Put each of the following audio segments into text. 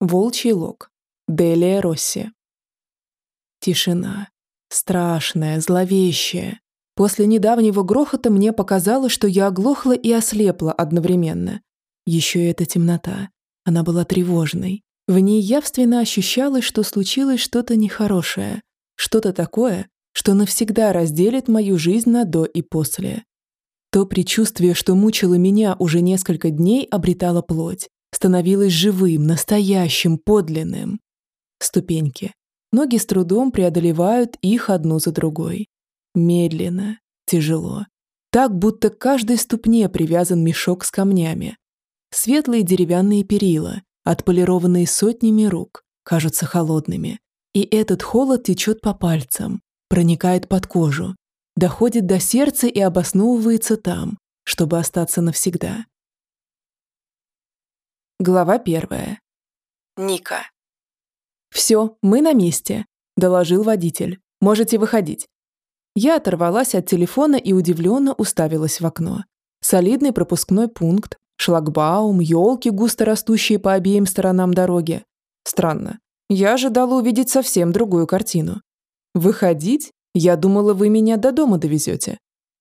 Волчий лог. Делия Росси. Тишина. Страшная, зловещая. После недавнего грохота мне показалось, что я оглохла и ослепла одновременно. Еще и эта темнота. Она была тревожной. В ней явственно ощущалось, что случилось что-то нехорошее. Что-то такое, что навсегда разделит мою жизнь на до и после. То предчувствие, что мучило меня уже несколько дней, обретало плоть, становилось живым, настоящим, подлинным. Ступеньки. Ноги с трудом преодолевают их одну за другой. Медленно, тяжело. Так, будто к каждой ступне привязан мешок с камнями. Светлые деревянные перила, отполированные сотнями рук, кажутся холодными. И этот холод течет по пальцам, проникает под кожу, доходит до сердца и обосновывается там, чтобы остаться навсегда. Глава первая. Ника. «Все, мы на месте», – доложил водитель. «Можете выходить». Я оторвалась от телефона и удивленно уставилась в окно. Солидный пропускной пункт, шлагбаум, елки, густо растущие по обеим сторонам дороги. Странно. Я ожидала увидеть совсем другую картину. «Выходить? Я думала, вы меня до дома довезете.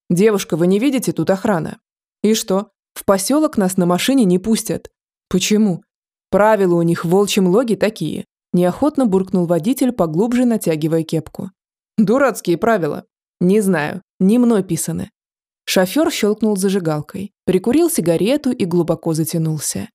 Девушка, вы не видите, тут охрана. И что? В поселок нас на машине не пустят. Почему? Правила у них в волчьем логе такие. Неохотно буркнул водитель, поглубже натягивая кепку. Дурацкие правила. Не знаю, не мной писаны. Шофер щелкнул зажигалкой, прикурил сигарету и глубоко затянулся.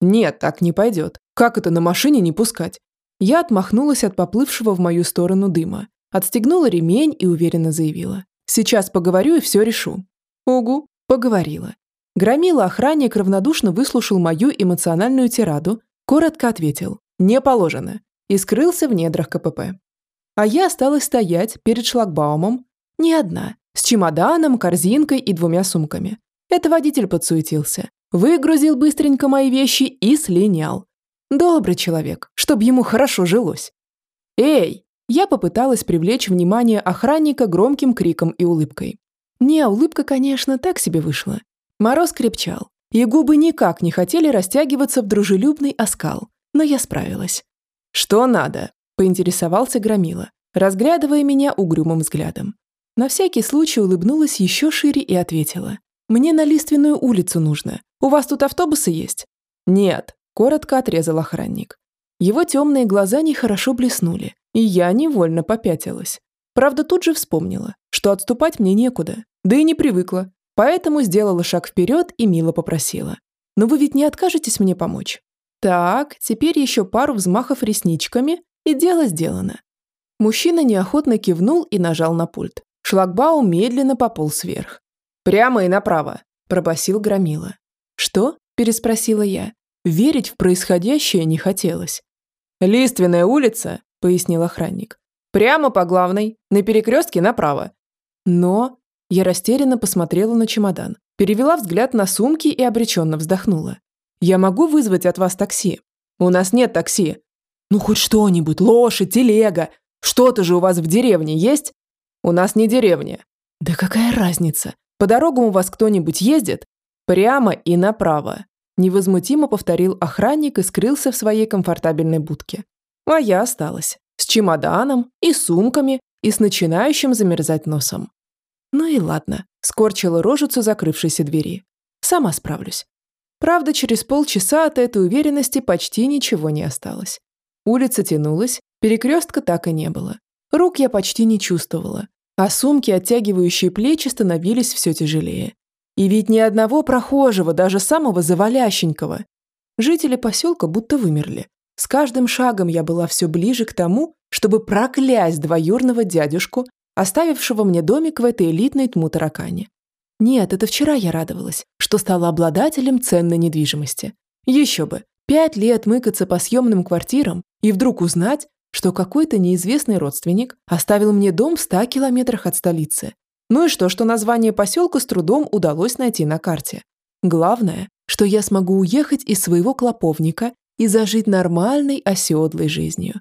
Нет, так не пойдет. Как это на машине не пускать? Я отмахнулась от поплывшего в мою сторону дыма Отстегнула ремень и уверенно заявила. «Сейчас поговорю и все решу». «Угу», поговорила. Громила охранник равнодушно выслушал мою эмоциональную тираду, коротко ответил «Не положено» и скрылся в недрах КПП. А я осталась стоять перед шлагбаумом, не одна, с чемоданом, корзинкой и двумя сумками. Это водитель подсуетился, выгрузил быстренько мои вещи и слинял. Добрый человек, чтобы ему хорошо жилось. «Эй!» Я попыталась привлечь внимание охранника громким криком и улыбкой. Не, улыбка, конечно, так себе вышла. Мороз крепчал, и губы никак не хотели растягиваться в дружелюбный оскал, но я справилась. «Что надо?» – поинтересовался Громила, разглядывая меня угрюмым взглядом. На всякий случай улыбнулась еще шире и ответила. «Мне на Лиственную улицу нужно. У вас тут автобусы есть?» «Нет», – коротко отрезал охранник. Его темные глаза нехорошо блеснули, и я невольно попятилась. Правда, тут же вспомнила, что отступать мне некуда, да и не привыкла, поэтому сделала шаг вперед и мило попросила. «Но вы ведь не откажетесь мне помочь?» Так, теперь еще пару взмахов ресничками, и дело сделано. Мужчина неохотно кивнул и нажал на пульт. Шлагбаум медленно пополз вверх. «Прямо и направо», – пробасил Громила. «Что?» – переспросила я. Верить в происходящее не хотелось. «Лиственная улица», – пояснил охранник. «Прямо по главной, на перекрестке направо». Но я растерянно посмотрела на чемодан, перевела взгляд на сумки и обреченно вздохнула. «Я могу вызвать от вас такси?» «У нас нет такси». «Ну хоть что-нибудь, лошадь, телега. Что-то же у вас в деревне есть?» «У нас не деревня». «Да какая разница? По дорогам у вас кто-нибудь ездит?» «Прямо и направо», Невозмутимо повторил охранник и скрылся в своей комфортабельной будке. А я осталась. С чемоданом и сумками и с начинающим замерзать носом. Ну и ладно, скорчила рожицу закрывшейся двери. Сама справлюсь. Правда, через полчаса от этой уверенности почти ничего не осталось. Улица тянулась, перекрестка так и не было. Рук я почти не чувствовала, а сумки, оттягивающие плечи, становились все тяжелее. И ведь ни одного прохожего, даже самого завалященького. Жители поселка будто вымерли. С каждым шагом я была все ближе к тому, чтобы проклясть двоюрного дядюшку, оставившего мне домик в этой элитной тму-таракане. Нет, это вчера я радовалась, что стала обладателем ценной недвижимости. Еще бы, пять лет мыкаться по съемным квартирам и вдруг узнать, что какой-то неизвестный родственник оставил мне дом в ста километрах от столицы, ну и что, что название поселка с трудом удалось найти на карте. Главное, что я смогу уехать из своего клоповника и зажить нормальной оседлой жизнью.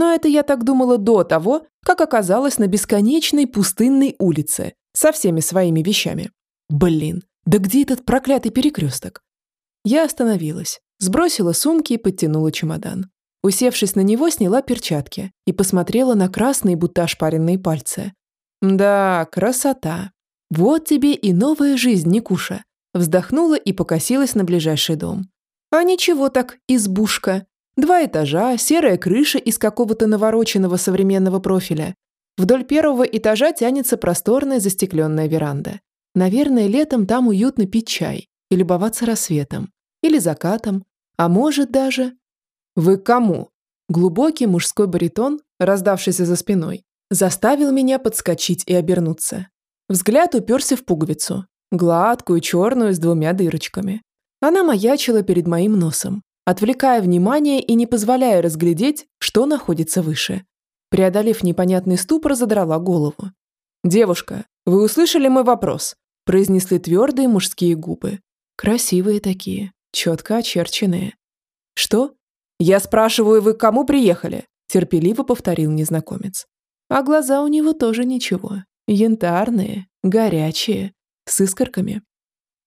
Но это я так думала до того, как оказалась на бесконечной пустынной улице со всеми своими вещами. Блин, да где этот проклятый перекресток? Я остановилась, Сбросила сумки и подтянула чемодан. Усевшись на него, сняла перчатки и посмотрела на красные, будто ошпаренные пальцы. Да, красота. Вот тебе и новая жизнь, Никуша. Вздохнула и покосилась на ближайший дом. А ничего так, избушка. Два этажа, серая крыша из какого-то навороченного современного профиля. Вдоль первого этажа тянется просторная застекленная веранда. Наверное, летом там уютно пить чай и любоваться рассветом. Или закатом. А может даже... «Вы кому?» Глубокий мужской баритон, раздавшийся за спиной, заставил меня подскочить и обернуться. Взгляд уперся в пуговицу, гладкую, черную, с двумя дырочками. Она маячила перед моим носом, отвлекая внимание и не позволяя разглядеть, что находится выше. Преодолев непонятный ступор, задрала голову. «Девушка, вы услышали мой вопрос?» произнесли твердые мужские губы. Красивые такие, четко очерченные. «Что?» «Я спрашиваю, вы к кому приехали?» терпеливо повторил незнакомец. А глаза у него тоже ничего. Янтарные, горячие, с искорками.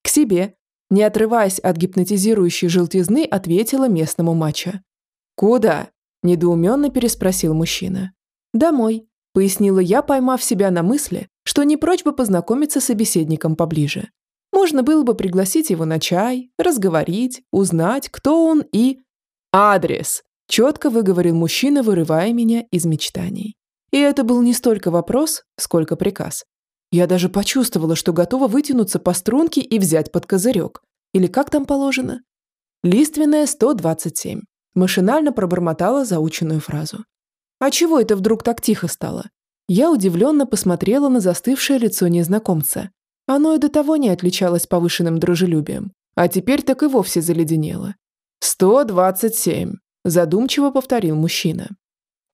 К себе, не отрываясь от гипнотизирующей желтизны, ответила местному мачо. «Куда?» – недоуменно переспросил мужчина. «Домой», – пояснила я, поймав себя на мысли, что не прочь бы познакомиться с собеседником поближе. Можно было бы пригласить его на чай, разговорить, узнать, кто он и... «Адрес!» – четко выговорил мужчина, вырывая меня из мечтаний. И это был не столько вопрос, сколько приказ. Я даже почувствовала, что готова вытянуться по струнке и взять под козырек. Или как там положено? Лиственная 127. Машинально пробормотала заученную фразу. А чего это вдруг так тихо стало? Я удивленно посмотрела на застывшее лицо незнакомца. Оно и до того не отличалось повышенным дружелюбием, а теперь так и вовсе заледенело. «127», – задумчиво повторил мужчина.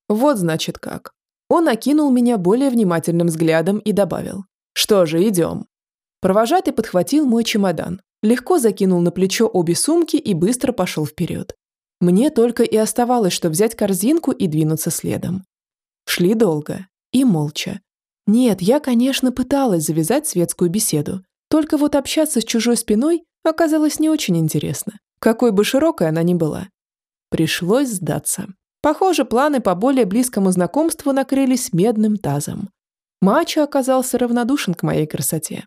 «Вот значит как. Он окинул меня более внимательным взглядом и добавил. «Что же, идем». Провожатый подхватил мой чемодан, легко закинул на плечо обе сумки и быстро пошел вперед. Мне только и оставалось, что взять корзинку и двинуться следом. Шли долго и молча. Нет, я, конечно, пыталась завязать светскую беседу, только вот общаться с чужой спиной оказалось не очень интересно, какой бы широкой она ни была. Пришлось сдаться. Похоже, планы по более близкому знакомству накрылись медным тазом. Мачо оказался равнодушен к моей красоте.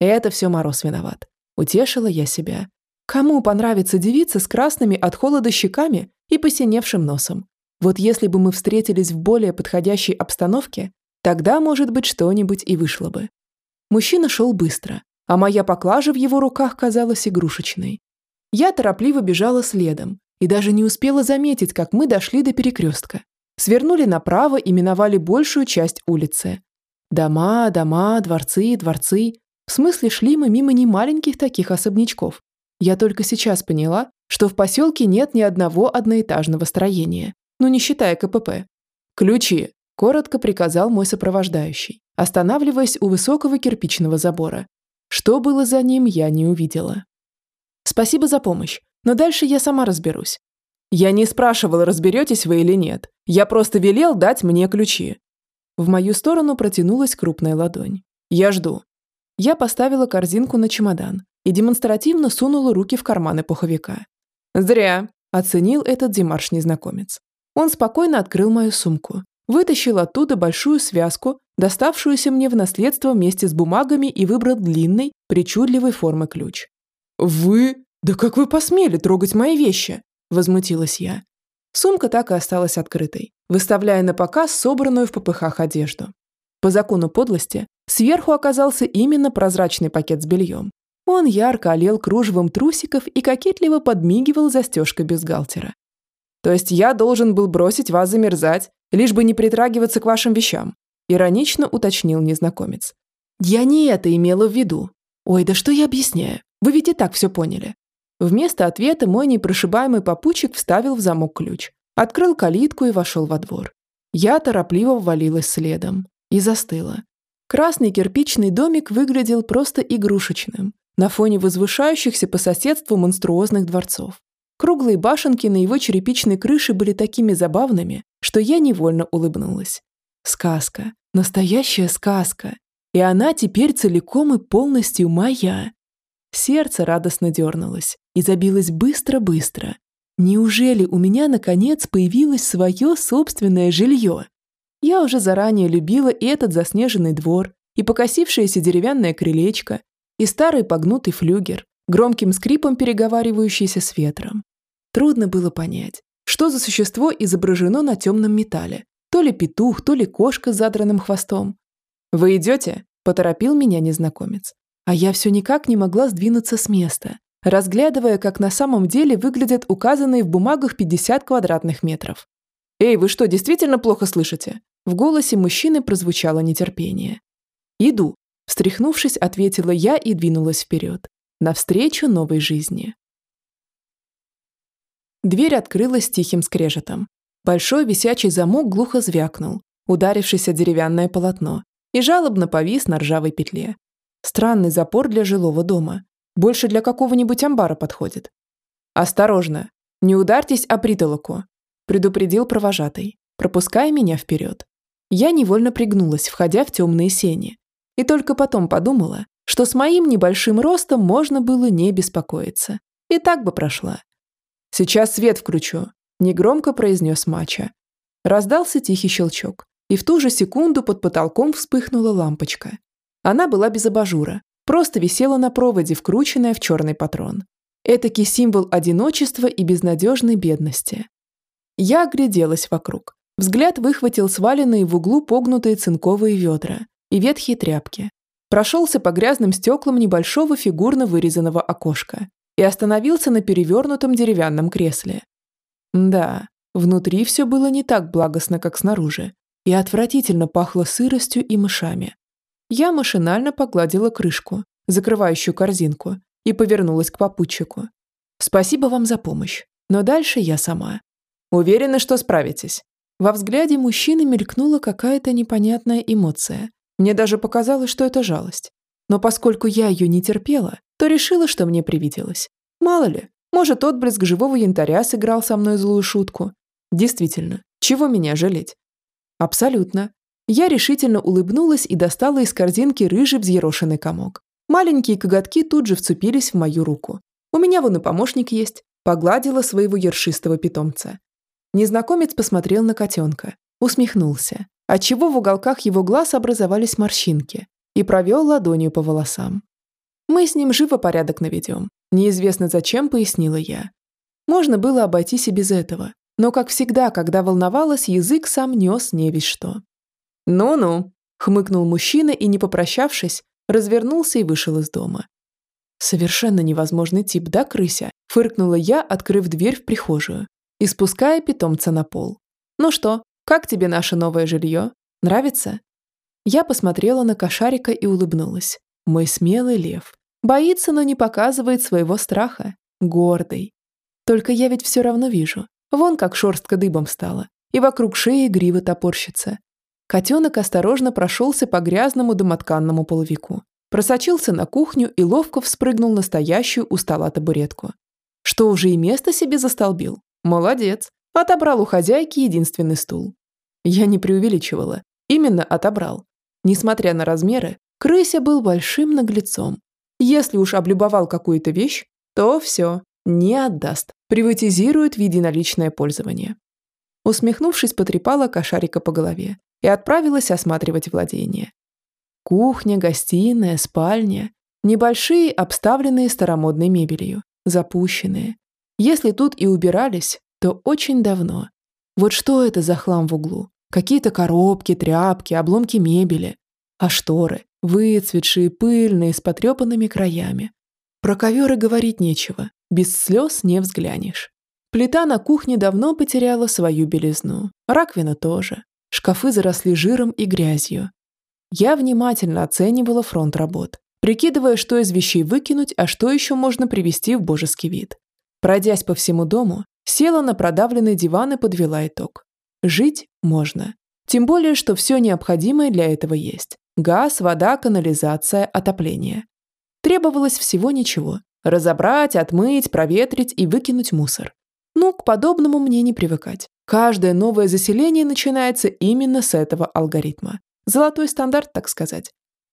Это все Мороз виноват. Утешила я себя. Кому понравится девица с красными от холода щеками и посиневшим носом? Вот если бы мы встретились в более подходящей обстановке, тогда, может быть, что-нибудь и вышло бы. Мужчина шел быстро, а моя поклажа в его руках казалась игрушечной. Я торопливо бежала следом, и даже не успела заметить, как мы дошли до перекрестка. Свернули направо и миновали большую часть улицы. Дома, дома, дворцы, дворцы. В смысле, шли мы мимо немаленьких таких особнячков. Я только сейчас поняла, что в поселке нет ни одного одноэтажного строения, ну не считая КПП. «Ключи!» – коротко приказал мой сопровождающий, останавливаясь у высокого кирпичного забора. Что было за ним, я не увидела. «Спасибо за помощь. Но дальше я сама разберусь. Я не спрашивал, разберетесь вы или нет. Я просто велел дать мне ключи. В мою сторону протянулась крупная ладонь. Я жду. Я поставила корзинку на чемодан и демонстративно сунула руки в карманы пуховика. Зря, оценил этот демарш незнакомец. Он спокойно открыл мою сумку, вытащил оттуда большую связку, доставшуюся мне в наследство вместе с бумагами и выбрал длинный, причудливой формы ключ. «Вы...» «Да как вы посмели трогать мои вещи?» – возмутилась я. Сумка так и осталась открытой, выставляя на показ собранную в попыхах одежду. По закону подлости, сверху оказался именно прозрачный пакет с бельем. Он ярко олел кружевом трусиков и кокетливо подмигивал застежкой бюстгальтера. «То есть я должен был бросить вас замерзать, лишь бы не притрагиваться к вашим вещам?» Иронично уточнил незнакомец. «Я не это имела в виду. Ой, да что я объясняю? Вы ведь и так все поняли. Вместо ответа мой непрошибаемый попутчик вставил в замок ключ, открыл калитку и вошел во двор. Я торопливо ввалилась следом и застыла. Красный кирпичный домик выглядел просто игрушечным на фоне возвышающихся по соседству монструозных дворцов. Круглые башенки на его черепичной крыше были такими забавными, что я невольно улыбнулась. Сказка, настоящая сказка. И она теперь целиком и полностью моя. Сердце радостно дернулось, и забилось быстро-быстро. Неужели у меня, наконец, появилось свое собственное жилье? Я уже заранее любила и этот заснеженный двор, и покосившееся деревянное крылечко, и старый погнутый флюгер, громким скрипом переговаривающийся с ветром. Трудно было понять, что за существо изображено на темном металле. То ли петух, то ли кошка с задранным хвостом. «Вы идете?» – поторопил меня незнакомец. А я все никак не могла сдвинуться с места, разглядывая, как на самом деле выглядят указанные в бумагах 50 квадратных метров. «Эй, вы что, действительно плохо слышите?» В голосе мужчины прозвучало нетерпение. «Иду», – встряхнувшись, ответила я и двинулась вперед, навстречу новой жизни. Дверь открылась тихим скрежетом. Большой висячий замок глухо звякнул, ударившись о деревянное полотно, и жалобно повис на ржавой петле. Странный запор для жилого дома. Больше для какого-нибудь амбара подходит. «Осторожно! Не ударьтесь о притолоку!» предупредил провожатый, пропуская меня вперед. Я невольно пригнулась, входя в темные сени. И только потом подумала, что с моим небольшим ростом можно было не беспокоиться. И так бы прошла. «Сейчас свет включу», – негромко произнес Мача. Раздался тихий щелчок, и в ту же секунду под потолком вспыхнула лампочка. Она была без абажура, просто висела на проводе, вкрученная в черный патрон. Этакий символ одиночества и безнадежной бедности. Я огляделась вокруг. Взгляд выхватил сваленные в углу погнутые цинковые ведра и ветхие тряпки. Прошелся по грязным стеклам небольшого фигурно вырезанного окошка и остановился на перевернутом деревянном кресле. Да, внутри все было не так благостно, как снаружи, и отвратительно пахло сыростью и мышами. Я машинально погладила крышку, закрывающую корзинку, и повернулась к попутчику. «Спасибо вам за помощь, но дальше я сама. Уверена, что справитесь». Во взгляде мужчины мелькнула какая-то непонятная эмоция. Мне даже показалось, что это жалость. Но поскольку я ее не терпела, то решила, что мне привиделось. Мало ли, может, отблеск живого янтаря сыграл со мной злую шутку. Действительно, чего меня жалеть? Абсолютно. Я решительно улыбнулась и достала из корзинки рыжий взъерошенный комок. Маленькие коготки тут же вцепились в мою руку. У меня вон и помощник есть. Погладила своего ершистого питомца. Незнакомец посмотрел на котенка, усмехнулся, отчего в уголках его глаз образовались морщинки, и провел ладонью по волосам. «Мы с ним живо порядок наведем», неизвестно зачем пояснила я. Можно было обойтись и без этого, но, как всегда, когда волновалась, язык сам нес не весь что. «Ну-ну», — хмыкнул мужчина и, не попрощавшись, развернулся и вышел из дома. «Совершенно невозможный тип, да, крыся?» — фыркнула я, открыв дверь в прихожую и спуская питомца на пол. «Ну что, как тебе наше новое жилье? Нравится?» Я посмотрела на кошарика и улыбнулась. Мой смелый лев. Боится, но не показывает своего страха. Гордый. Только я ведь все равно вижу. Вон как шерстка дыбом стала. И вокруг шеи грива топорщится. Котенок осторожно прошелся по грязному домотканному половику. Просочился на кухню и ловко вспрыгнул на стоящую у стола табуретку. Что уже и место себе застолбил? Молодец. Отобрал у хозяйки единственный стул. Я не преувеличивала. Именно отобрал. Несмотря на размеры, крыся был большим наглецом. Если уж облюбовал какую-то вещь, то все, не отдаст, приватизирует в единоличное пользование. Усмехнувшись, потрепала кошарика по голове и отправилась осматривать владение. Кухня, гостиная, спальня. Небольшие, обставленные старомодной мебелью, запущенные. Если тут и убирались, то очень давно. Вот что это за хлам в углу? Какие-то коробки, тряпки, обломки мебели. А шторы? Выцветшие, пыльные, с потрепанными краями. Про ковер и говорить нечего. Без слез не взглянешь. Плита на кухне давно потеряла свою белизну. Раковина тоже. Шкафы заросли жиром и грязью. Я внимательно оценивала фронт работ, прикидывая, что из вещей выкинуть, а что еще можно привести в божеский вид. Пройдясь по всему дому, села на продавленный диван и подвела итог. Жить можно. Тем более, что все необходимое для этого есть. Газ, вода, канализация, отопление. Требовалось всего ничего. Разобрать, отмыть, проветрить и выкинуть мусор. Ну, к подобному мне не привыкать. Каждое новое заселение начинается именно с этого алгоритма. Золотой стандарт, так сказать.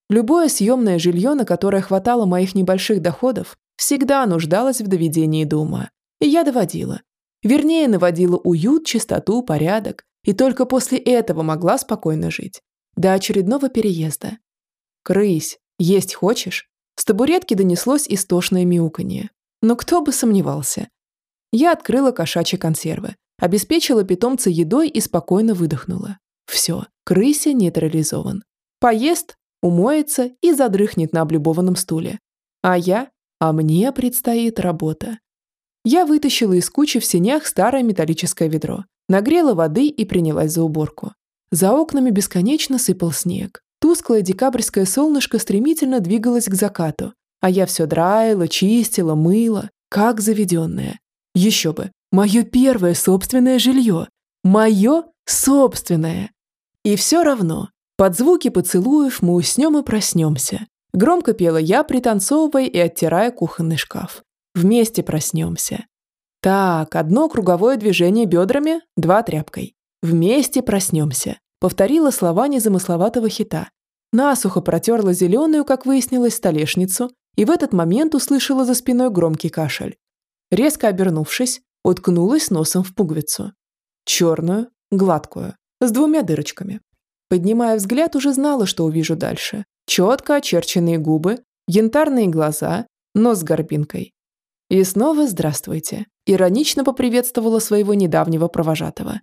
Любое съемное жилье, на которое хватало моих небольших доходов, всегда нуждалась в доведении дома. И я доводила. Вернее, наводила уют, чистоту, порядок. И только после этого могла спокойно жить. До очередного переезда. «Крысь, есть хочешь?» С табуретки донеслось истошное мяуканье. Но кто бы сомневался. Я открыла кошачьи консервы, обеспечила питомца едой и спокойно выдохнула. Все, крыся нейтрализован. Поест, умоется и задрыхнет на облюбованном стуле. А я? А мне предстоит работа. Я вытащила из кучи в сенях старое металлическое ведро, нагрела воды и принялась за уборку. За окнами бесконечно сыпал снег. Тусклое декабрьское солнышко стремительно двигалось к закату, а я все драила, чистила, мыла, как заведенная. Еще бы, мое первое собственное жилье. Мое собственное. И все равно, под звуки поцелуев мы уснем и проснемся. Громко пела я, пританцовывая и оттирая кухонный шкаф. Вместе проснемся. Так, одно круговое движение бедрами, два тряпкой. Вместе проснемся. Повторила слова незамысловатого хита. Насухо протерла зеленую, как выяснилось, столешницу и в этот момент услышала за спиной громкий кашель. Резко обернувшись, уткнулась носом в пуговицу. Черную, гладкую, с двумя дырочками. Поднимая взгляд, уже знала, что увижу дальше. Четко очерченные губы, янтарные глаза, нос с горбинкой. И снова здравствуйте. Иронично поприветствовала своего недавнего провожатого.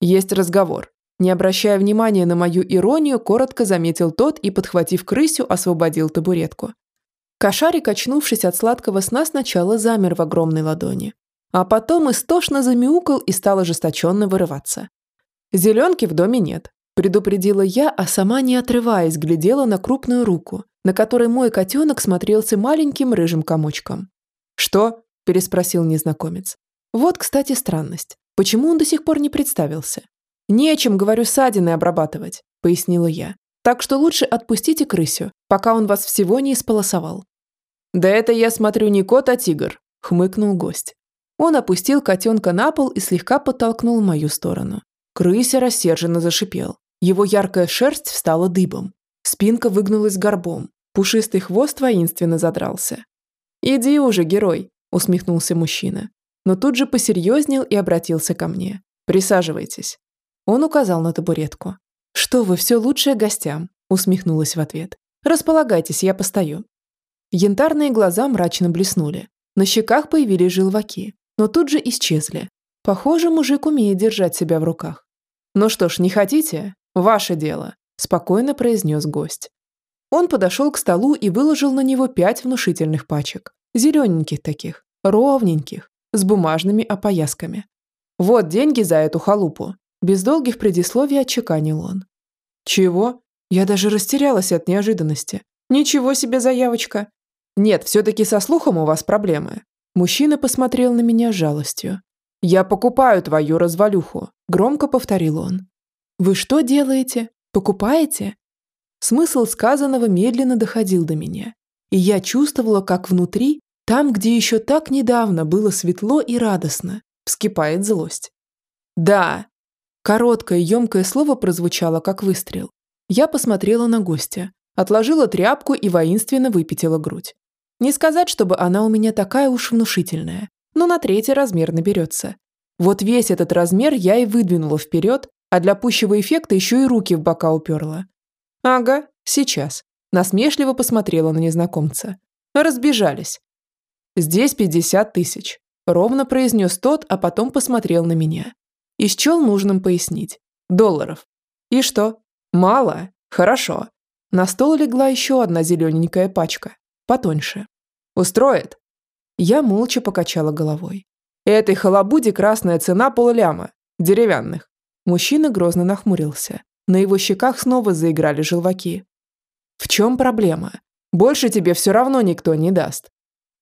Есть разговор. Не обращая внимания на мою иронию, коротко заметил тот и, подхватив крысю, освободил табуретку. Кошарик, очнувшись от сладкого сна, сначала замер в огромной ладони, а потом истошно замяукал и стал ожесточенно вырываться. «Зеленки в доме нет», – предупредила я, а сама, не отрываясь, глядела на крупную руку, на которой мой котенок смотрелся маленьким рыжим комочком. «Что?» – переспросил незнакомец. «Вот, кстати, странность. Почему он до сих пор не представился?» «Нечем, говорю, ссадины обрабатывать», – пояснила я. «Так что лучше отпустите крысю, пока он вас всего не исполосовал». «Да это я смотрю не кот, а тигр», – хмыкнул гость. Он опустил котенка на пол и слегка подтолкнул в мою сторону. Крыся рассерженно зашипел. Его яркая шерсть встала дыбом. Спинка выгнулась горбом. Пушистый хвост воинственно задрался. «Иди уже, герой», – усмехнулся мужчина. Но тут же посерьезнел и обратился ко мне. «Присаживайтесь». Он указал на табуретку. «Что вы, все лучшее гостям», – усмехнулась в ответ. «Располагайтесь, я постою». Янтарные глаза мрачно блеснули. На щеках появились желваки, но тут же исчезли. Похоже, мужик умеет держать себя в руках. «Ну что ж, не хотите? Ваше дело», – спокойно произнес гость. Он подошел к столу и выложил на него пять внушительных пачек. Зелененьких таких, ровненьких, с бумажными опоясками. «Вот деньги за эту халупу», – без долгих предисловий отчеканил он. «Чего?» Я даже растерялась от неожиданности. «Ничего себе заявочка!» «Нет, все-таки со слухом у вас проблемы». Мужчина посмотрел на меня жалостью. «Я покупаю твою развалюху», – громко повторил он. «Вы что делаете? Покупаете?» Смысл сказанного медленно доходил до меня, и я чувствовала, как внутри, там, где еще так недавно было светло и радостно, вскипает злость. «Да!» Короткое, емкое слово прозвучало, как выстрел. Я посмотрела на гостя, отложила тряпку и воинственно выпятила грудь. Не сказать, чтобы она у меня такая уж внушительная, но на третий размер наберется. Вот весь этот размер я и выдвинула вперед, а для пущего эффекта еще и руки в бока уперла. «Ага, сейчас», – насмешливо посмотрела на незнакомца. «Разбежались». «Здесь пятьдесят тысяч», – ровно произнес тот, а потом посмотрел на меня. И счел нужным пояснить. «Долларов». «И что?» «Мало? Хорошо». На стол легла еще одна зелененькая пачка, потоньше. «Устроит?» Я молча покачала головой. «Этой халабуде красная цена полляма, деревянных». Мужчина грозно нахмурился. На его щеках снова заиграли желваки. «В чем проблема? Больше тебе все равно никто не даст».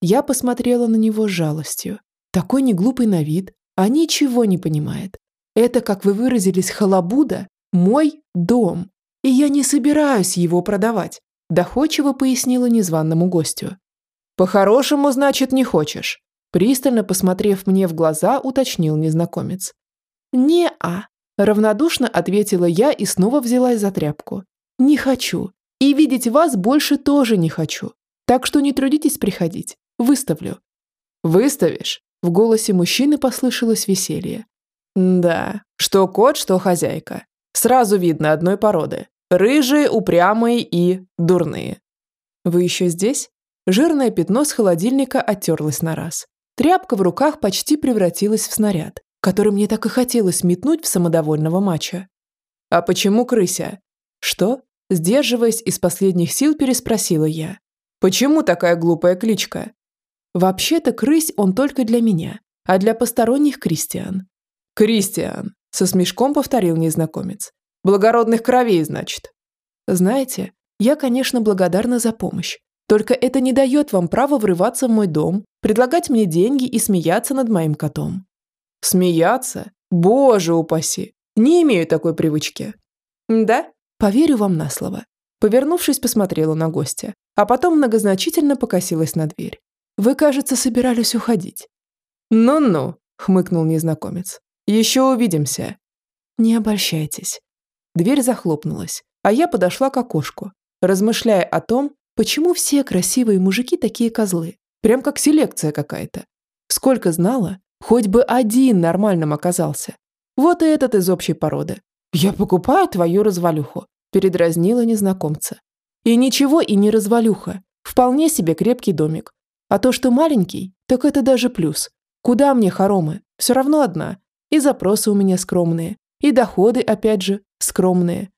Я посмотрела на него с жалостью. Такой неглупый на вид, а ничего не понимает. Это, как вы выразились, халабуда, мой дом. И я не собираюсь его продавать, доходчиво пояснила незваному гостю. По-хорошему, значит, не хочешь. Пристально посмотрев мне в глаза, уточнил незнакомец. «Не-а», – равнодушно ответила я и снова взялась за тряпку. «Не хочу. И видеть вас больше тоже не хочу. Так что не трудитесь приходить. Выставлю». «Выставишь?» В голосе мужчины послышалось веселье. «Да, что кот, что хозяйка. Сразу видно одной породы. Рыжие, упрямые и дурные». «Вы еще здесь?» Жирное пятно с холодильника оттерлось на раз. Тряпка в руках почти превратилась в снаряд, который мне так и хотелось метнуть в самодовольного мача. «А почему крыся?» «Что?» Сдерживаясь, из последних сил переспросила я. «Почему такая глупая кличка?» «Вообще-то крысь он только для меня, а для посторонних Кристиан». «Кристиан», – со смешком повторил незнакомец. «Благородных кровей, значит». «Знаете, я, конечно, благодарна за помощь, только это не дает вам права врываться в мой дом, предлагать мне деньги и смеяться над моим котом». «Смеяться? Боже упаси! Не имею такой привычки». «Да? Поверю вам на слово». Повернувшись, посмотрела на гостя, а потом многозначительно покосилась на дверь. «Вы, кажется, собирались уходить». «Ну-ну», — хмыкнул незнакомец. «Еще увидимся». «Не обольщайтесь». Дверь захлопнулась, а я подошла к окошку, размышляя о том, почему все красивые мужики такие козлы. Прям как селекция какая-то. Сколько знала, хоть бы один нормальным оказался. Вот и этот из общей породы. «Я покупаю твою развалюху», – передразнила незнакомца. «И ничего и не развалюха. Вполне себе крепкий домик. А то, что маленький, так это даже плюс. Куда мне хоромы? Все равно одна. И запросы у меня скромные. И доходы, опять же, скромные».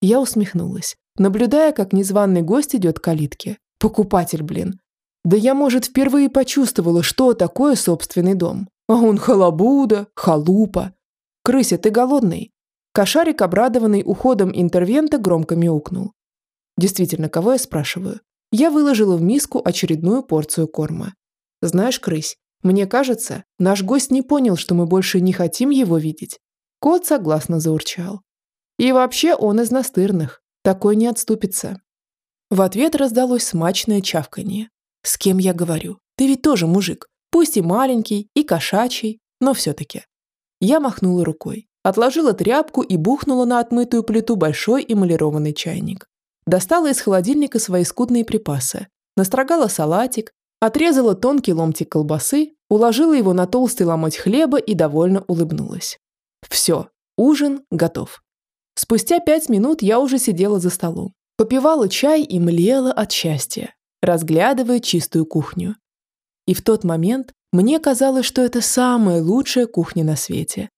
Я усмехнулась, наблюдая, как незваный гость идет к калитке. Покупатель, блин. Да я, может, впервые почувствовала, что такое собственный дом. А он халабуда, халупа. Крыся, ты голодный? Кошарик, обрадованный уходом интервента, громко мяукнул. Действительно, кого я спрашиваю? Я выложила в миску очередную порцию корма. Знаешь, крысь, мне кажется, наш гость не понял, что мы больше не хотим его видеть. Кот согласно заурчал. И вообще он из настырных, такой не отступится. В ответ раздалось смачное чавканье. С кем я говорю? Ты ведь тоже мужик, пусть и маленький, и кошачий, но все-таки. Я махнула рукой отложила тряпку и бухнула на отмытую плиту большой эмалированный чайник. Достала из холодильника свои скудные припасы, настрогала салатик, отрезала тонкий ломтик колбасы, уложила его на толстый ломоть хлеба и довольно улыбнулась. Все, ужин готов. Спустя пять минут я уже сидела за столом, попивала чай и млела от счастья, разглядывая чистую кухню. И в тот момент мне казалось, что это самая лучшая кухня на свете.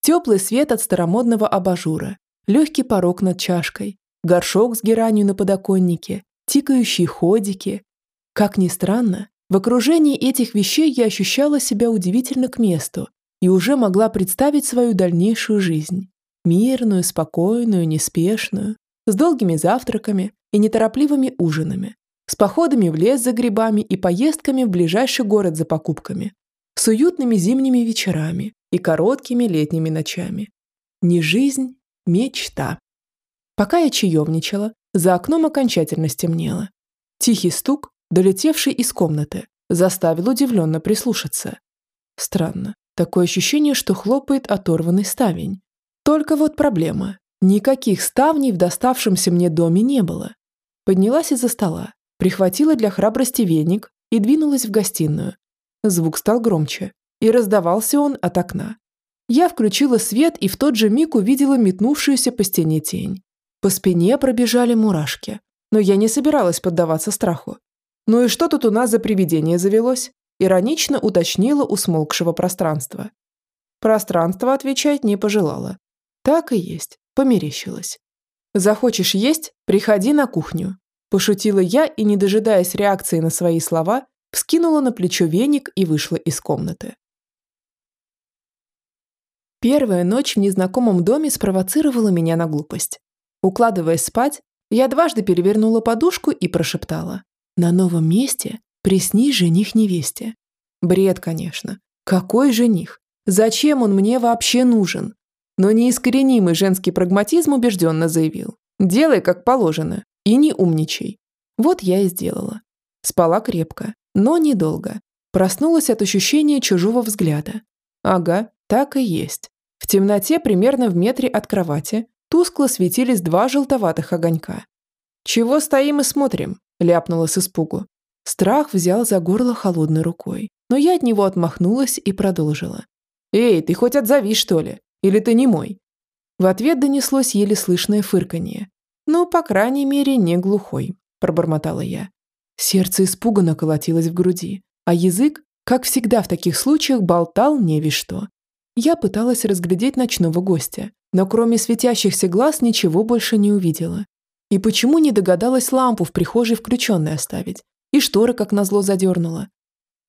Теплый свет от старомодного абажура, легкий порог над чашкой, горшок с геранью на подоконнике, тикающие ходики. Как ни странно, в окружении этих вещей я ощущала себя удивительно к месту и уже могла представить свою дальнейшую жизнь. Мирную, спокойную, неспешную, с долгими завтраками и неторопливыми ужинами, с походами в лес за грибами и поездками в ближайший город за покупками, с уютными зимними вечерами, и короткими летними ночами. Не жизнь, мечта. Пока я чаевничала, за окном окончательно стемнело. Тихий стук, долетевший из комнаты, заставил удивленно прислушаться. Странно, такое ощущение, что хлопает оторванный ставень. Только вот проблема. Никаких ставней в доставшемся мне доме не было. Поднялась из-за стола, прихватила для храбрости веник и двинулась в гостиную. Звук стал громче и раздавался он от окна. Я включила свет и в тот же миг увидела метнувшуюся по стене тень. По спине пробежали мурашки, но я не собиралась поддаваться страху. «Ну и что тут у нас за привидение завелось?» Иронично уточнила у смолкшего пространства. Пространство отвечать не пожелало. Так и есть, померещилась. «Захочешь есть? Приходи на кухню», Пошутила я и, не дожидаясь реакции на свои слова, вскинула на плечо веник и вышла из комнаты. Первая ночь в незнакомом доме спровоцировала меня на глупость. Укладываясь спать, я дважды перевернула подушку и прошептала. «На новом месте приснись жених невесте». Бред, конечно. Какой жених? Зачем он мне вообще нужен? Но неискоренимый женский прагматизм убежденно заявил. Делай как положено и не умничай. Вот я и сделала. Спала крепко, но недолго. Проснулась от ощущения чужого взгляда. Ага, так и есть. В темноте, примерно в метре от кровати, тускло светились два желтоватых огонька. «Чего стоим и смотрим?» – ляпнула с испугу. Страх взял за горло холодной рукой, но я от него отмахнулась и продолжила. «Эй, ты хоть отзовись, что ли? Или ты не мой?» В ответ донеслось еле слышное фырканье. «Ну, по крайней мере, не глухой», – пробормотала я. Сердце испуганно колотилось в груди, а язык, как всегда в таких случаях, болтал не весь что. Я пыталась разглядеть ночного гостя, но кроме светящихся глаз ничего больше не увидела. И почему не догадалась лампу в прихожей включенной оставить? И шторы, как назло, задернула.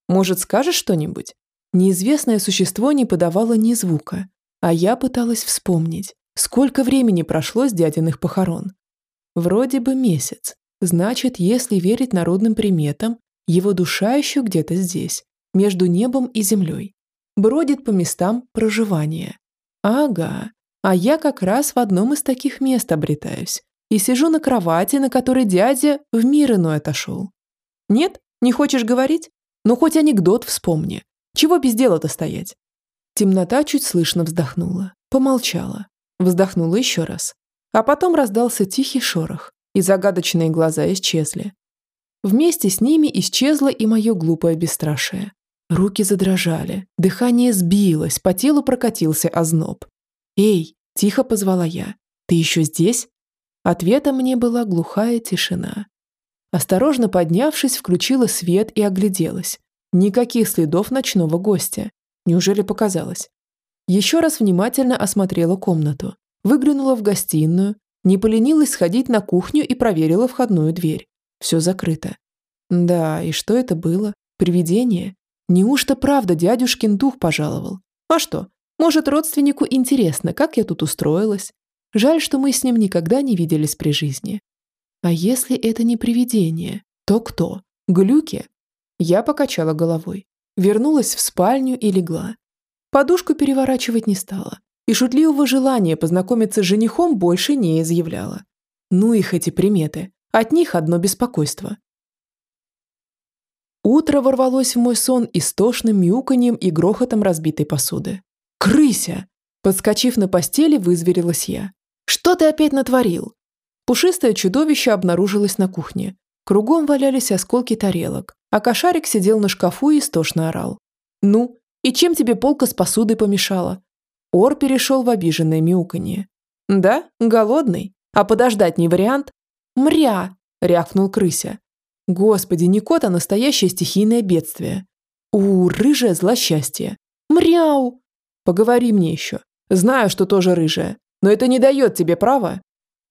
Может, скажешь что-нибудь? Неизвестное существо не подавало ни звука, а я пыталась вспомнить, сколько времени прошло с дядиных похорон. Вроде бы месяц. Значит, если верить народным приметам, его душа еще где-то здесь, между небом и землей. Бродит по местам проживания. Ага, а я как раз в одном из таких мест обретаюсь и сижу на кровати, на которой дядя в мир иной отошел. Нет, не хочешь говорить? Ну хоть анекдот вспомни. Чего без дела-то стоять? Темнота чуть слышно вздохнула, помолчала, вздохнула еще раз. А потом раздался тихий шорох, и загадочные глаза исчезли. Вместе с ними исчезло и мое глупое бесстрашие. Руки задрожали, дыхание сбилось, по телу прокатился озноб. «Эй!» – тихо позвала я. «Ты еще здесь?» Ответом мне была глухая тишина. Осторожно поднявшись, включила свет и огляделась. Никаких следов ночного гостя. Неужели показалось? Еще раз внимательно осмотрела комнату. Выглянула в гостиную, не поленилась сходить на кухню и проверила входную дверь. Все закрыто. Да, и что это было? Привидение? Неужто правда дядюшкин дух пожаловал? А что? Может, родственнику интересно, как я тут устроилась? Жаль, что мы с ним никогда не виделись при жизни. А если это не привидение, то кто? Глюки? Я покачала головой. Вернулась в спальню и легла. Подушку переворачивать не стала и шутливого желания познакомиться с женихом больше не изъявляла. Ну их эти приметы, от них одно беспокойство. Утро ворвалось в мой сон истошным мяуканьем и грохотом разбитой посуды. «Крыся!» Подскочив на постели, вызверилась я. «Что ты опять натворил?» Пушистое чудовище обнаружилось на кухне. Кругом валялись осколки тарелок, а кошарик сидел на шкафу и истошно орал. «Ну, и чем тебе полка с посудой помешала? Ор перешел в обиженное мяуканье. «Да, голодный. А подождать не вариант?» «Мря!» – рявкнул крыся. «Господи, не кот, а настоящее стихийное бедствие. У, рыжее злосчастье. Мряу!» «Поговори мне еще. Знаю, что тоже рыжая, но это не дает тебе права».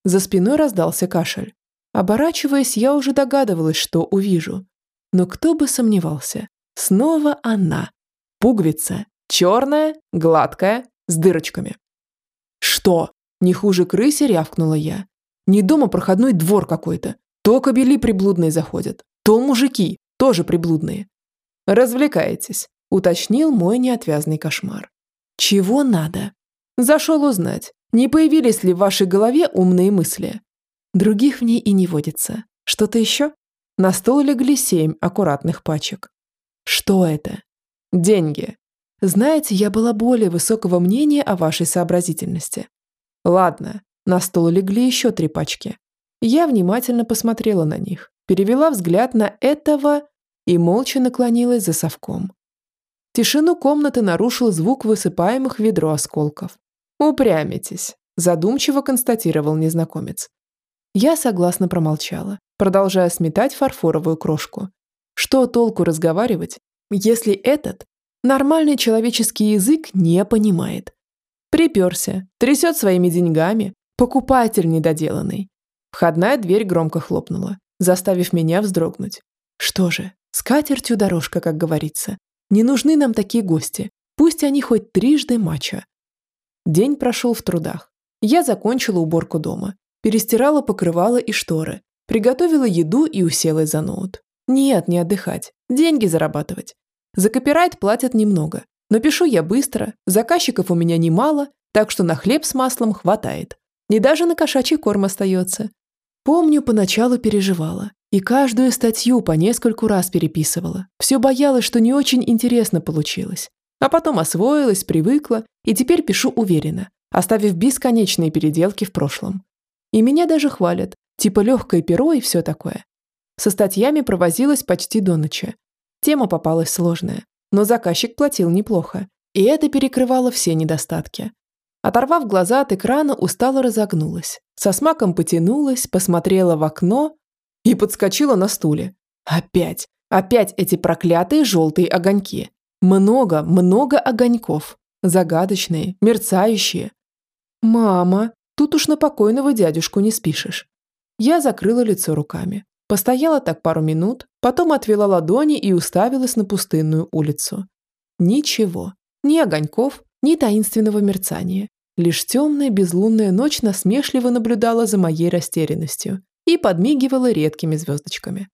За спиной раздался кашель. Оборачиваясь, я уже догадывалась, что увижу. Но кто бы сомневался. Снова она. Пуговица. Черная, гладкая, с дырочками. «Что?» – не хуже крыси рявкнула я. «Не дома проходной двор какой-то. То кобели приблудные заходят, то мужики, тоже приблудные». «Развлекаетесь», – уточнил мой неотвязный кошмар. «Чего надо?» «Зашел узнать, не появились ли в вашей голове умные мысли?» Других в ней и не водится. Что-то еще? На стол легли семь аккуратных пачек. Что это? Деньги. Знаете, я была более высокого мнения о вашей сообразительности. Ладно, на стол легли еще три пачки. Я внимательно посмотрела на них, перевела взгляд на этого и молча наклонилась за совком. Тишину комнаты нарушил звук высыпаемых в ведро осколков. «Упрямитесь», – задумчиво констатировал незнакомец. Я согласно промолчала, продолжая сметать фарфоровую крошку. Что толку разговаривать, если этот нормальный человеческий язык не понимает. Приперся, трясет своими деньгами, покупатель недоделанный. Входная дверь громко хлопнула, заставив меня вздрогнуть. Что же, с катертью дорожка, как говорится. Не нужны нам такие гости, пусть они хоть трижды мачо. День прошел в трудах. Я закончила уборку дома, перестирала покрывало и шторы, приготовила еду и уселась за ноут. Нет, не отдыхать, деньги зарабатывать. За копирайт платят немного, но пишу я быстро, заказчиков у меня немало, так что на хлеб с маслом хватает. И даже на кошачий корм остается. Помню, поначалу переживала. И каждую статью по нескольку раз переписывала. Все боялась, что не очень интересно получилось. А потом освоилась, привыкла, и теперь пишу уверенно, оставив бесконечные переделки в прошлом. И меня даже хвалят, типа легкое перо и все такое. Со статьями провозилась почти до ночи. Тема попалась сложная, но заказчик платил неплохо, и это перекрывало все недостатки. Оторвав глаза от экрана, устало разогнулась, со смаком потянулась, посмотрела в окно и подскочила на стуле. Опять, опять эти проклятые желтые огоньки. Много, много огоньков. Загадочные, мерцающие. «Мама, тут уж на покойного дядюшку не спишешь». Я закрыла лицо руками. Постояла так пару минут, потом отвела ладони и уставилась на пустынную улицу. Ничего. Ни огоньков, ни таинственного мерцания. Лишь темная безлунная ночь насмешливо наблюдала за моей растерянностью и подмигивала редкими звездочками.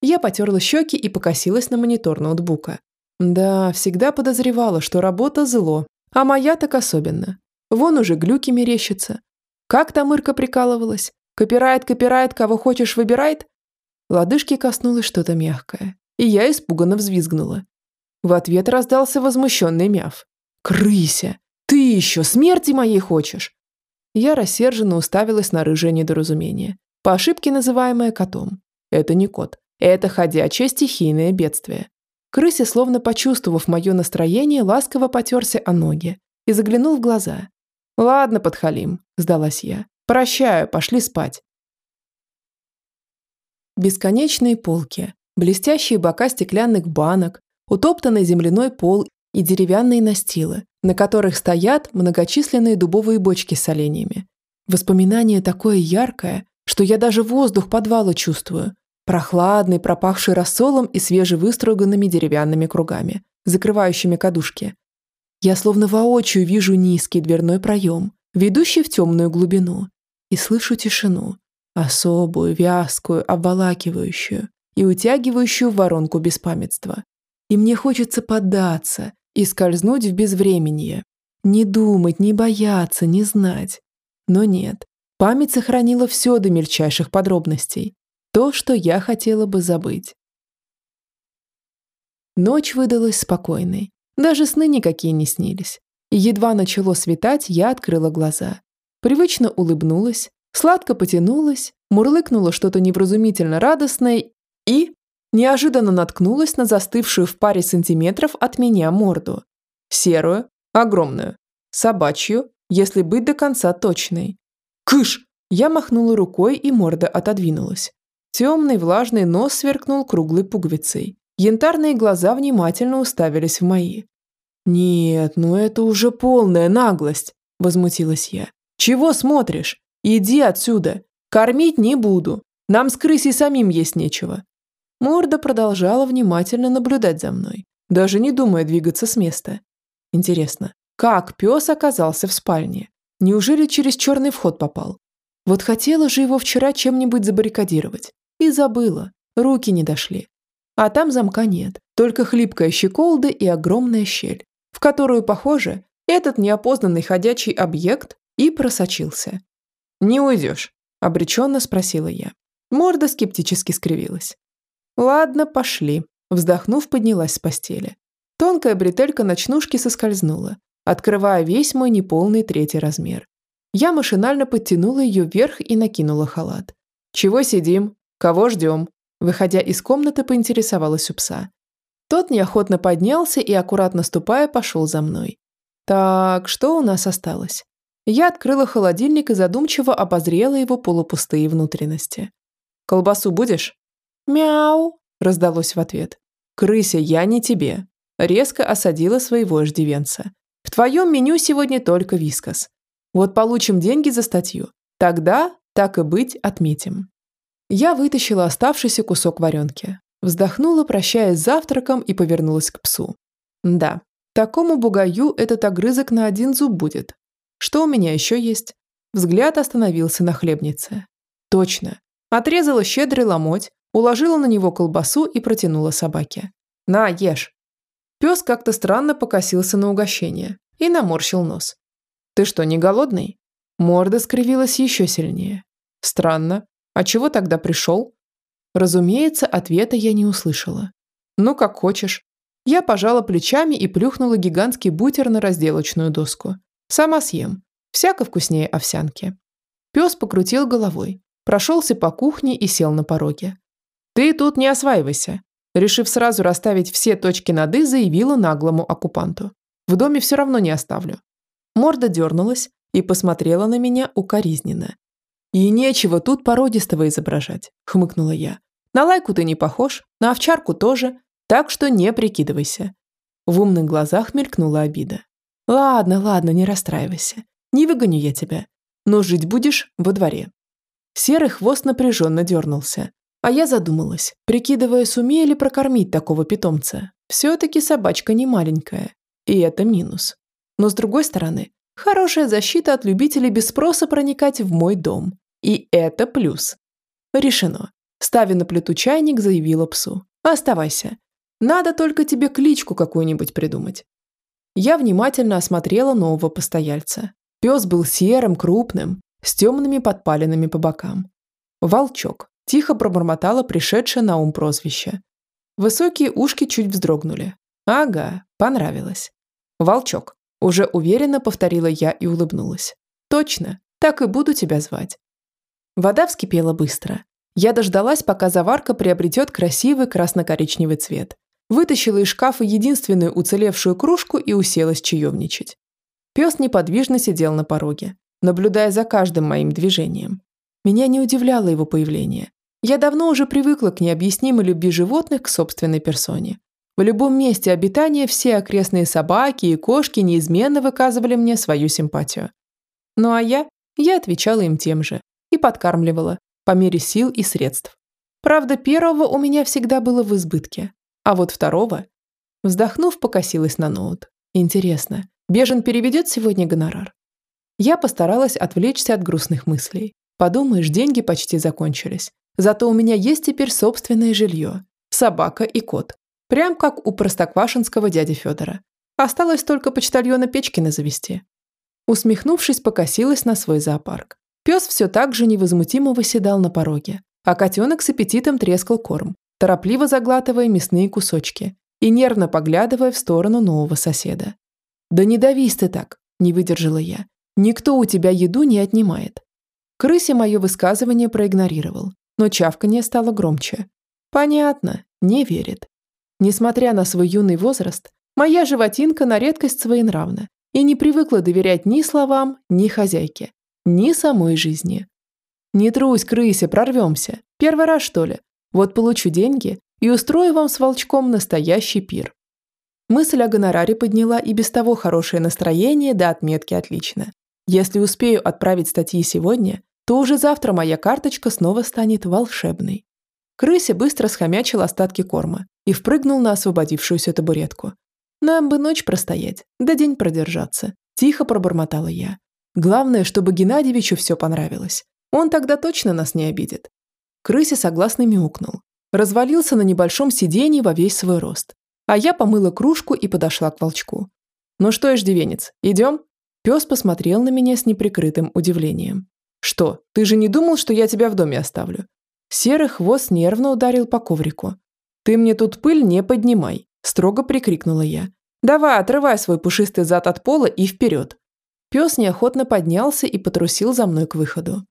Я потерла щеки и покосилась на монитор ноутбука. Да, всегда подозревала, что работа зло, а моя так особенно. Вон уже глюки мерещатся. Как там Ирка прикалывалась? Копирайт, копирайт, кого хочешь, выбирает? Лодыжки коснулось что-то мягкое, и я испуганно взвизгнула. В ответ раздался возмущенный мяв. «Крыся! Ты еще смерти моей хочешь?» Я рассерженно уставилась на рыжее недоразумение, по ошибке называемое котом. Это не кот, это ходячее стихийное бедствие. Крыся, словно почувствовав мое настроение, ласково потерся о ноги и заглянул в глаза. «Ладно, подхалим», – сдалась я. «Прощаю, пошли спать». Бесконечные полки, блестящие бока стеклянных банок, утоптанный земляной пол и деревянные настилы, на которых стоят многочисленные дубовые бочки с соленьями. Воспоминание такое яркое, что я даже воздух подвала чувствую. Прохладный, пропахший рассолом и свежевыструганными деревянными кругами, закрывающими кадушки. Я словно воочию вижу низкий дверной проем, ведущий в темную глубину, и слышу тишину, особую, вязкую, обволакивающую и утягивающую в воронку беспамятства. И мне хочется поддаться и скользнуть в безвременье. Не думать, не бояться, не знать. Но нет. Память сохранила все до мельчайших подробностей. То, что я хотела бы забыть. Ночь выдалась спокойной. Даже сны никакие не снились. Едва начало светать, я открыла глаза. Привычно улыбнулась, сладко потянулась, мурлыкнула что-то невразумительно радостное и неожиданно наткнулась на застывшую в паре сантиметров от меня морду. Серую, огромную, собачью, если быть до конца точной. «Кыш!» Я махнула рукой, и морда отодвинулась. Темный влажный нос сверкнул круглой пуговицей. Янтарные глаза внимательно уставились в мои. «Нет, ну это уже полная наглость!» – возмутилась я. «Чего смотришь? Иди отсюда! Кормить не буду! Нам с крысей самим есть нечего!» Морда продолжала внимательно наблюдать за мной, даже не думая двигаться с места. Интересно, как пес оказался в спальне? Неужели через черный вход попал? Вот хотела же его вчера чем-нибудь забаррикадировать. И забыла, руки не дошли. А там замка нет, только хлипкая щеколда и огромная щель, в которую, похоже, этот неопознанный ходячий объект и просочился. «Не уйдешь?» – обреченно спросила я. Морда скептически скривилась. «Ладно, пошли», – вздохнув, поднялась с постели. Тонкая бретелька ночнушки соскользнула, открывая весь мой неполный третий размер. Я машинально подтянула ее вверх и накинула халат. «Чего сидим? Кого ждем?» Выходя из комнаты, поинтересовалась у пса. Тот неохотно поднялся и, аккуратно ступая, пошел за мной. «Так, что у нас осталось?» Я открыла холодильник и задумчиво обозрела его полупустые внутренности. «Колбасу будешь?» «Мяу!» – раздалось в ответ. «Крыся, я не тебе!» – резко осадила своего иждивенца. «В твоем меню сегодня только вискас. Вот получим деньги за статью. Тогда, так и быть, отметим». Я вытащила оставшийся кусок варенки, вздохнула, прощаясь с завтраком и повернулась к псу. Да, такому бугаю этот огрызок на один зуб будет. Что у меня еще есть? Взгляд остановился на хлебнице. Точно. Отрезала щедрый ломоть, уложила на него колбасу и протянула собаке. «На, ешь». Пес как-то странно покосился на угощение и наморщил нос. «Ты что, не голодный?» Морда скривилась еще сильнее. «Странно. А чего тогда пришел?» Разумеется, ответа я не услышала. «Ну, как хочешь». Я пожала плечами и плюхнула гигантский бутер на разделочную доску. «Сама съем. Всяко вкуснее овсянки». Пес покрутил головой, прошелся по кухне и сел на пороге. «Ты тут не осваивайся», решив сразу расставить все точки над «и», заявила наглому оккупанту. «В доме все равно не оставлю». Морда дернулась и посмотрела на меня укоризненно. «И нечего тут породистого изображать», — хмыкнула я. «На лайку ты не похож, на овчарку тоже, так что не прикидывайся». В умных глазах мелькнула обида. «Ладно, ладно, не расстраивайся. Не выгоню я тебя. Но жить будешь во дворе». Серый хвост напряженно дернулся. А я задумалась, прикидывая, сумею ли прокормить такого питомца. Все-таки собачка не маленькая. И это минус. Но с другой стороны, хорошая защита от любителей без спроса проникать в мой дом. И это плюс. Решено. Ставя на плиту чайник, заявила псу. Оставайся. Надо только тебе кличку какую-нибудь придумать. Я внимательно осмотрела нового постояльца. Пес был серым, крупным, с темными подпалинами по бокам. Волчок. Тихо пробормотала пришедшее на ум прозвище. Высокие ушки чуть вздрогнули. Ага, понравилось. Волчок. Уже уверенно повторила я и улыбнулась. Точно, так и буду тебя звать. Вода вскипела быстро. Я дождалась, пока заварка приобретет красивый красно-коричневый цвет. Вытащила из шкафа единственную уцелевшую кружку и уселась чаевничать. Пес неподвижно сидел на пороге, наблюдая за каждым моим движением. Меня не удивляло его появление. Я давно уже привыкла к необъяснимой любви животных к собственной персоне. В любом месте обитания все окрестные собаки и кошки неизменно выказывали мне свою симпатию. Ну а я? Я отвечала им тем же и подкармливала по мере сил и средств. Правда, первого у меня всегда было в избытке, а вот второго... Вздохнув, покосилась на ноут. Интересно, Бежен переведет сегодня гонорар? Я постаралась отвлечься от грустных мыслей. Подумаешь, деньги почти закончились. Зато у меня есть теперь собственное жилье. Собака и кот. Прям как у простоквашинского дяди Федора. Осталось только почтальона Печкина завести. Усмехнувшись, покосилась на свой зоопарк. Пес все так же невозмутимо выседал на пороге, а котенок с аппетитом трескал корм, торопливо заглатывая мясные кусочки и нервно поглядывая в сторону нового соседа. «Да не давись ты так!» – не выдержала я. «Никто у тебя еду не отнимает». Крысе мое высказывание проигнорировал, но чавканье стало громче. «Понятно, не верит. Несмотря на свой юный возраст, моя животинка на редкость своенравна и не привыкла доверять ни словам, ни хозяйке ни самой жизни. Не трусь, крыся, прорвемся. Первый раз, что ли? Вот получу деньги и устрою вам с волчком настоящий пир. Мысль о гонораре подняла и без того хорошее настроение до отметки «отлично». Если успею отправить статьи сегодня, то уже завтра моя карточка снова станет волшебной. Крыся быстро схомячил остатки корма и впрыгнул на освободившуюся табуретку. «Нам бы ночь простоять, да день продержаться», – тихо пробормотала я. Главное, чтобы Геннадьевичу все понравилось. Он тогда точно нас не обидит. Крыся согласно мяукнул. Развалился на небольшом сиденье во весь свой рост. А я помыла кружку и подошла к волчку. «Ну что, иждивенец, идем?» Пес посмотрел на меня с неприкрытым удивлением. «Что, ты же не думал, что я тебя в доме оставлю?» Серый хвост нервно ударил по коврику. «Ты мне тут пыль не поднимай», – строго прикрикнула я. «Давай, отрывай свой пушистый зад от пола и вперед. Пес неохотно поднялся и потрусил за мной к выходу.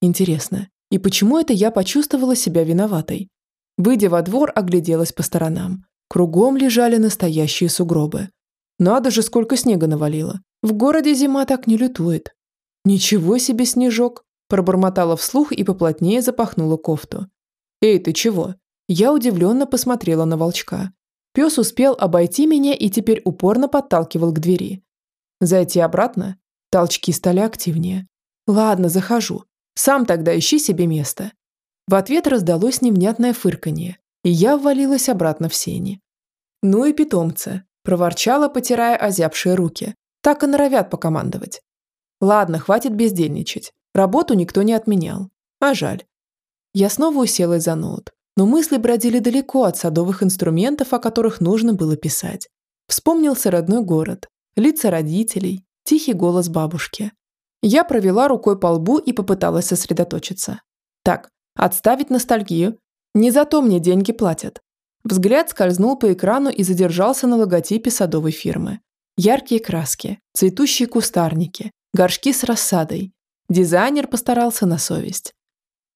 Интересно, и почему это я почувствовала себя виноватой? Выйдя во двор, огляделась по сторонам. Кругом лежали настоящие сугробы. Надо же, сколько снега навалило. В городе зима так не лютует. Ничего себе снежок, пробормотала вслух и поплотнее запахнула кофту. Эй, ты чего? Я удивленно посмотрела на волчка. Пес успел обойти меня и теперь упорно подталкивал к двери. Зайти обратно? Толчки стали активнее. «Ладно, захожу. Сам тогда ищи себе место». В ответ раздалось невнятное фырканье, и я ввалилась обратно в сени. «Ну и питомцы», – проворчала, потирая озябшие руки. «Так и норовят покомандовать». «Ладно, хватит бездельничать. Работу никто не отменял. А жаль». Я снова уселась за ноут, но мысли бродили далеко от садовых инструментов, о которых нужно было писать. Вспомнился родной город, лица родителей, Тихий голос бабушки. Я провела рукой по лбу и попыталась сосредоточиться. Так, отставить ностальгию. Не за то мне деньги платят. Взгляд скользнул по экрану и задержался на логотипе садовой фирмы. Яркие краски, цветущие кустарники, горшки с рассадой. Дизайнер постарался на совесть.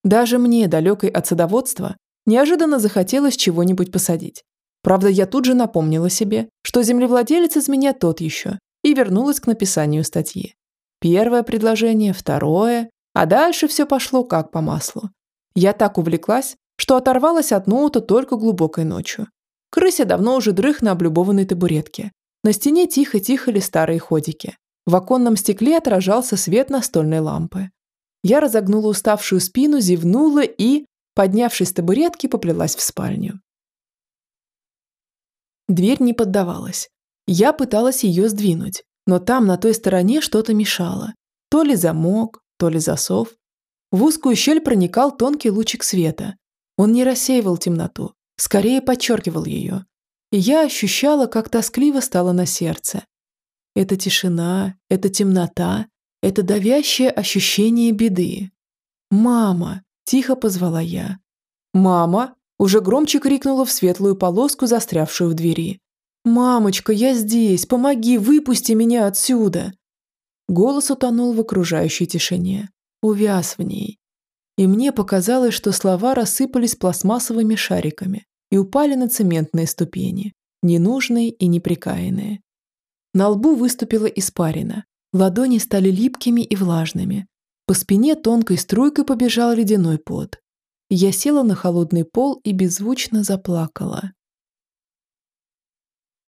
Даже мне, далекой от садоводства, неожиданно захотелось чего-нибудь посадить. Правда, я тут же напомнила себе, что землевладелец из меня тот еще, и вернулась к написанию статьи. Первое предложение, второе, а дальше все пошло как по маслу. Я так увлеклась, что оторвалась от ноута только глубокой ночью. Крыся давно уже дрых на облюбованной табуретке. На стене тихо-тихо старые ходики. В оконном стекле отражался свет настольной лампы. Я разогнула уставшую спину, зевнула и, поднявшись с табуретки, поплелась в спальню. Дверь не поддавалась. Я пыталась ее сдвинуть, но там, на той стороне, что-то мешало. То ли замок, то ли засов. В узкую щель проникал тонкий лучик света. Он не рассеивал темноту, скорее подчеркивал ее. И я ощущала, как тоскливо стало на сердце. Это тишина, это темнота, это давящее ощущение беды. «Мама!» – тихо позвала я. «Мама!» – уже громче крикнула в светлую полоску, застрявшую в двери. «Мамочка, я здесь! Помоги, выпусти меня отсюда!» Голос утонул в окружающей тишине, увяз в ней. И мне показалось, что слова рассыпались пластмассовыми шариками и упали на цементные ступени, ненужные и неприкаянные. На лбу выступила испарина, ладони стали липкими и влажными. По спине тонкой струйкой побежал ледяной пот. Я села на холодный пол и беззвучно заплакала.